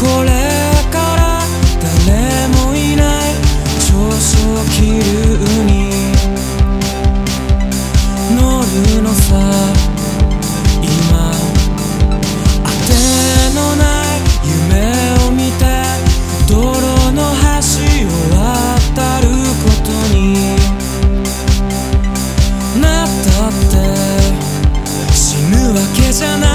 これから誰もいない。調子を切るに乗るのさ今当てのない夢を見て泥の橋を渡ることに。なったって死ぬわけじゃない。